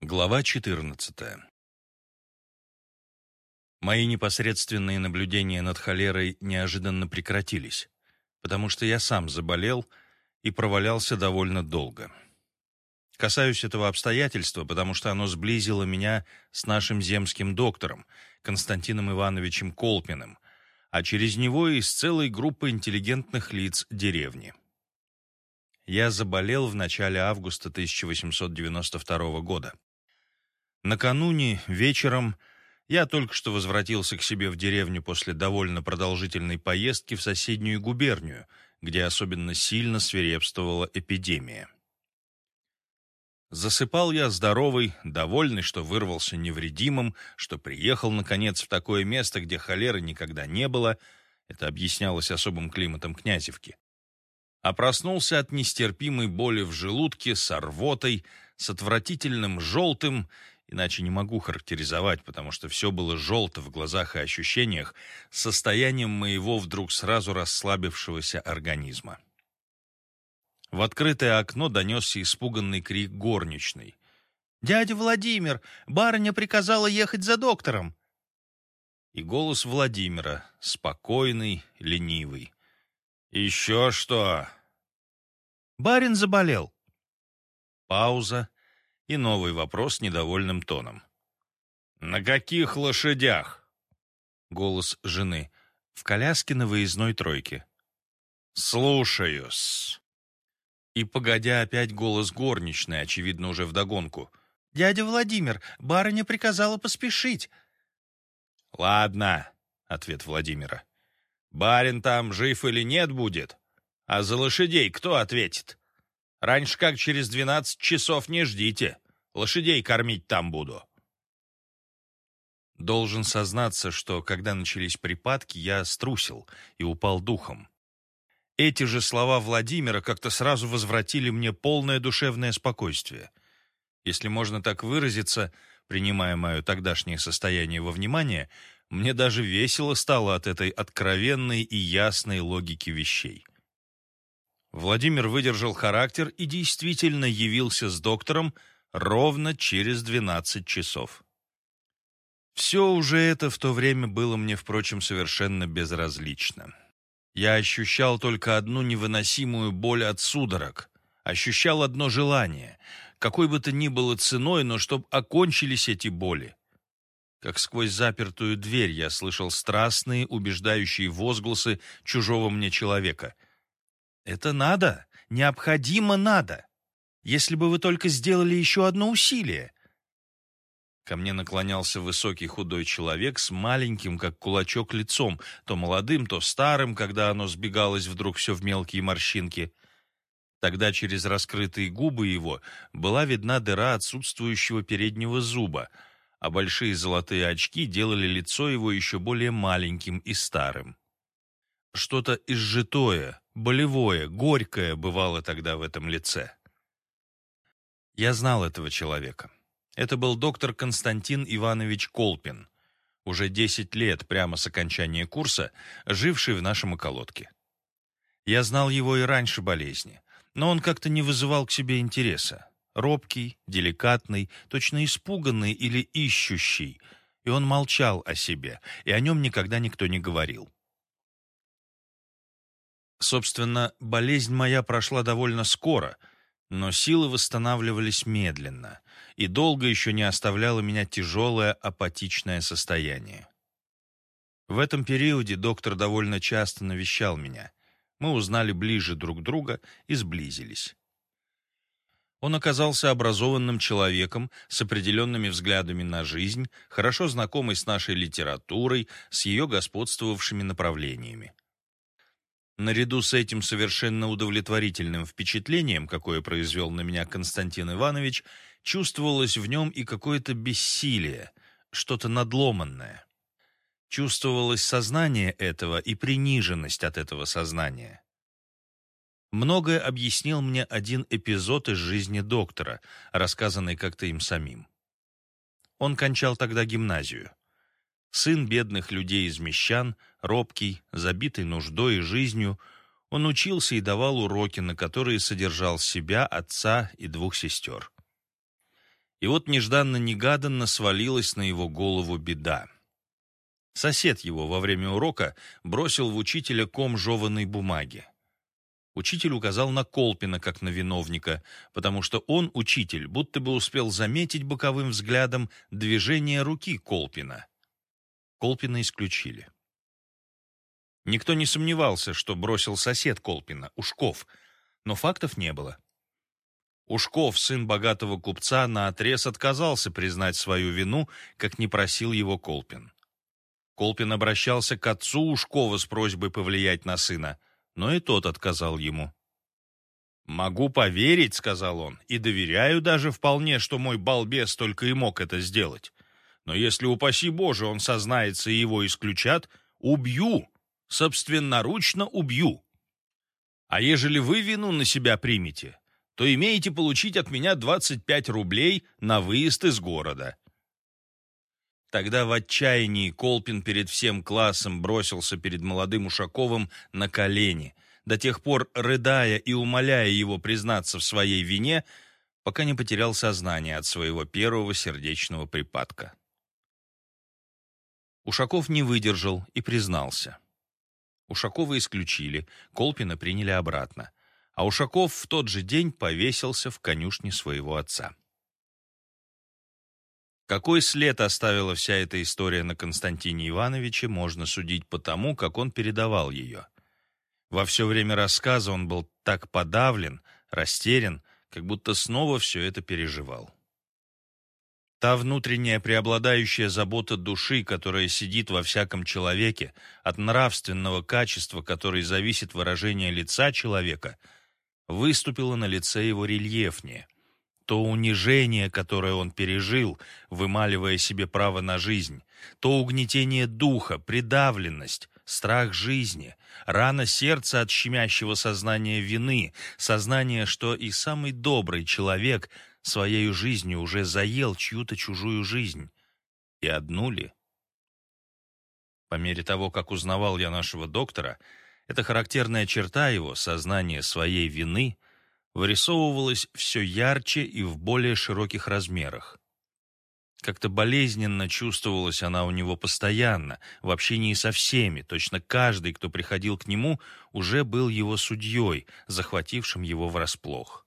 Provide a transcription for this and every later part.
Глава 14. Мои непосредственные наблюдения над холерой неожиданно прекратились, потому что я сам заболел и провалялся довольно долго. Касаюсь этого обстоятельства, потому что оно сблизило меня с нашим земским доктором, Константином Ивановичем Колпиным, а через него и с целой группой интеллигентных лиц деревни. Я заболел в начале августа 1892 года. Накануне вечером я только что возвратился к себе в деревню после довольно продолжительной поездки в соседнюю губернию, где особенно сильно свирепствовала эпидемия. Засыпал я здоровый, довольный, что вырвался невредимым, что приехал, наконец, в такое место, где холеры никогда не было, это объяснялось особым климатом Князевки. А проснулся от нестерпимой боли в желудке, с рвотой, с отвратительным желтым иначе не могу характеризовать, потому что все было желто в глазах и ощущениях, состоянием моего вдруг сразу расслабившегося организма. В открытое окно донесся испуганный крик горничной. «Дядя Владимир, барыня приказала ехать за доктором!» И голос Владимира, спокойный, ленивый. «Еще что?» «Барин заболел». Пауза, и новый вопрос недовольным тоном. «На каких лошадях?» Голос жены. В коляске на выездной тройке. «Слушаюсь». И, погодя, опять голос горничной, очевидно, уже вдогонку. «Дядя Владимир, барыня приказала поспешить». «Ладно», — ответ Владимира. «Барин там жив или нет будет? А за лошадей кто ответит?» Раньше как через двенадцать часов не ждите. Лошадей кормить там буду. Должен сознаться, что когда начались припадки, я струсил и упал духом. Эти же слова Владимира как-то сразу возвратили мне полное душевное спокойствие. Если можно так выразиться, принимая мое тогдашнее состояние во внимание, мне даже весело стало от этой откровенной и ясной логики вещей. Владимир выдержал характер и действительно явился с доктором ровно через 12 часов. Все уже это в то время было мне, впрочем, совершенно безразлично. Я ощущал только одну невыносимую боль от судорог, ощущал одно желание, какой бы то ни было ценой, но чтоб окончились эти боли. Как сквозь запертую дверь я слышал страстные, убеждающие возгласы чужого мне человека — это надо, необходимо надо. Если бы вы только сделали еще одно усилие. Ко мне наклонялся высокий худой человек с маленьким, как кулачок, лицом, то молодым, то старым, когда оно сбегалось вдруг все в мелкие морщинки. Тогда через раскрытые губы его была видна дыра отсутствующего переднего зуба, а большие золотые очки делали лицо его еще более маленьким и старым. Что-то изжитое, болевое, горькое бывало тогда в этом лице. Я знал этого человека. Это был доктор Константин Иванович Колпин, уже 10 лет прямо с окончания курса, живший в нашем околотке. Я знал его и раньше болезни, но он как-то не вызывал к себе интереса. Робкий, деликатный, точно испуганный или ищущий, и он молчал о себе, и о нем никогда никто не говорил. Собственно, болезнь моя прошла довольно скоро, но силы восстанавливались медленно, и долго еще не оставляло меня тяжелое апатичное состояние. В этом периоде доктор довольно часто навещал меня. Мы узнали ближе друг друга и сблизились. Он оказался образованным человеком с определенными взглядами на жизнь, хорошо знакомый с нашей литературой, с ее господствовавшими направлениями. Наряду с этим совершенно удовлетворительным впечатлением, какое произвел на меня Константин Иванович, чувствовалось в нем и какое-то бессилие, что-то надломанное. Чувствовалось сознание этого и приниженность от этого сознания. Многое объяснил мне один эпизод из жизни доктора, рассказанный как-то им самим. Он кончал тогда гимназию. Сын бедных людей из мещан, робкий, забитый нуждой и жизнью, он учился и давал уроки, на которые содержал себя, отца и двух сестер. И вот нежданно-негаданно свалилась на его голову беда. Сосед его во время урока бросил в учителя ком жеванной бумаги. Учитель указал на Колпина как на виновника, потому что он, учитель, будто бы успел заметить боковым взглядом движение руки Колпина. Колпина исключили. Никто не сомневался, что бросил сосед Колпина, Ушков, но фактов не было. Ушков, сын богатого купца, наотрез отказался признать свою вину, как не просил его Колпин. Колпин обращался к отцу Ушкова с просьбой повлиять на сына, но и тот отказал ему. «Могу поверить», — сказал он, — «и доверяю даже вполне, что мой балбес только и мог это сделать. Но если, упаси Боже, он сознается и его исключат, убью, собственноручно убью. А ежели вы вину на себя примете, то имеете получить от меня 25 рублей на выезд из города». Тогда в отчаянии Колпин перед всем классом бросился перед молодым Ушаковым на колени, до тех пор рыдая и умоляя его признаться в своей вине, пока не потерял сознание от своего первого сердечного припадка. Ушаков не выдержал и признался. Ушакова исключили, Колпина приняли обратно, а Ушаков в тот же день повесился в конюшне своего отца. Какой след оставила вся эта история на Константине Ивановиче, можно судить по тому, как он передавал ее. Во все время рассказа он был так подавлен, растерян, как будто снова все это переживал. Та внутренняя преобладающая забота души, которая сидит во всяком человеке, от нравственного качества, которой зависит выражение лица человека, выступила на лице его рельефнее – то унижение, которое он пережил, вымаливая себе право на жизнь, то угнетение духа, придавленность, страх жизни, рана сердца от щемящего сознания вины, сознание, что и самый добрый человек своей жизнью уже заел чью-то чужую жизнь. И одну ли? По мере того, как узнавал я нашего доктора, эта характерная черта его, сознание своей вины — вырисовывалась все ярче и в более широких размерах. Как-то болезненно чувствовалась она у него постоянно, в общении со всеми, точно каждый, кто приходил к нему, уже был его судьей, захватившим его врасплох.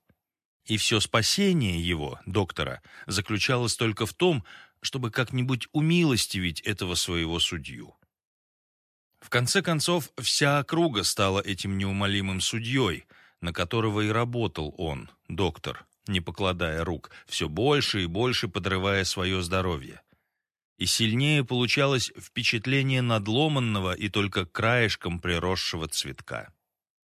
И все спасение его, доктора, заключалось только в том, чтобы как-нибудь умилостивить этого своего судью. В конце концов, вся округа стала этим неумолимым судьей — на которого и работал он, доктор, не покладая рук, все больше и больше подрывая свое здоровье. И сильнее получалось впечатление надломанного и только краешком приросшего цветка.